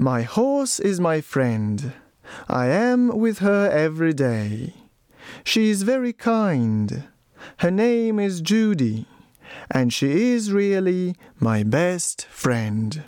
My horse is my friend. I am with her every day. She is very kind. Her name is Judy, and she is really my best friend.